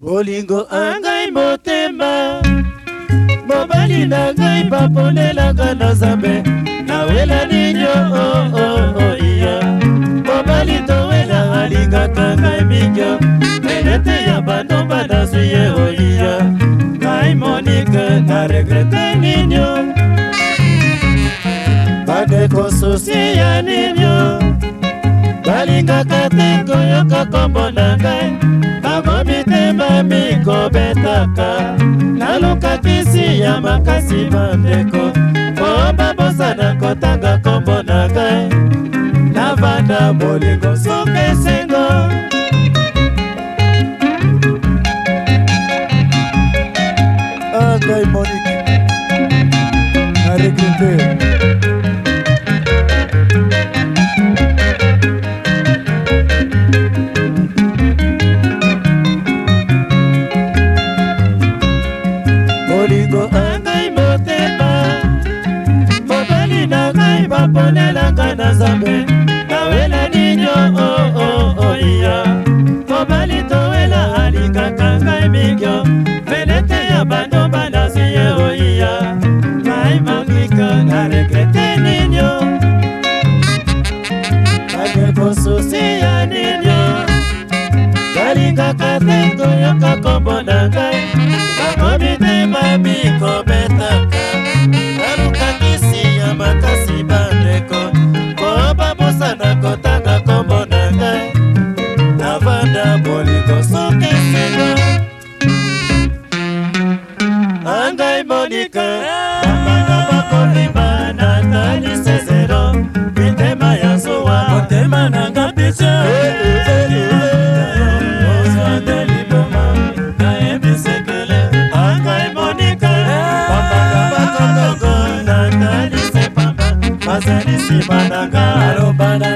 bolingo angai motema mobali na ngai baponelaka na nzambe nawela ninyo oiya oh, oh, oh, mobali towela alingaka ngai mingi menete ya bandomba nazwi ye oiya ngai monike na regrete ninyo bandeko susi ya ninyo balingaka te koyoka kombo na ngai ekomi kobetaka nalukakisi ya makasi bandeko po babosana kotanga kombo na ngai navanda bolingo bolingo angai motema mobali na ngai baponelanga na nzambe nawela ninyo balingaka te toyoka kombo na ngai bakomi te babikobetaka nalukakisi ya makasi bandeko po babosana kotanga kombo na ngai navanda bolingo soki seko angai monika bambanga bakovimba natalisa azali nsima na nga aloba na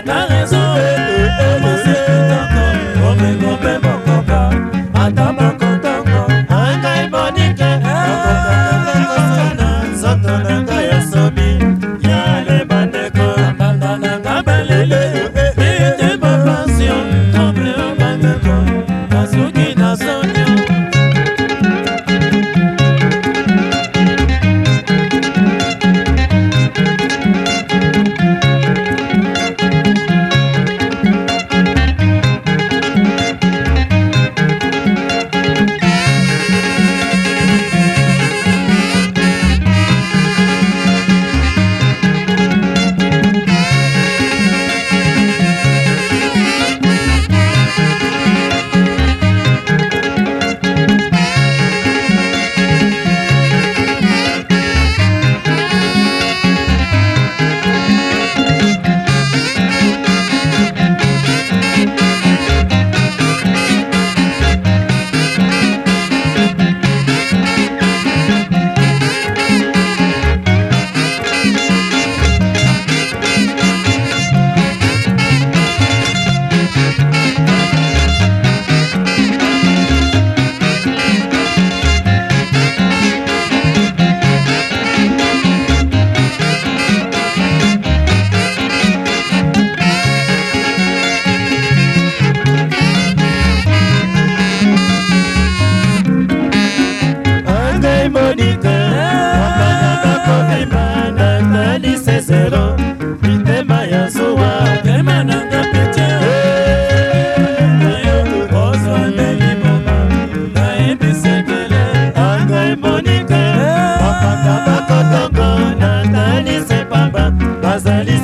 That is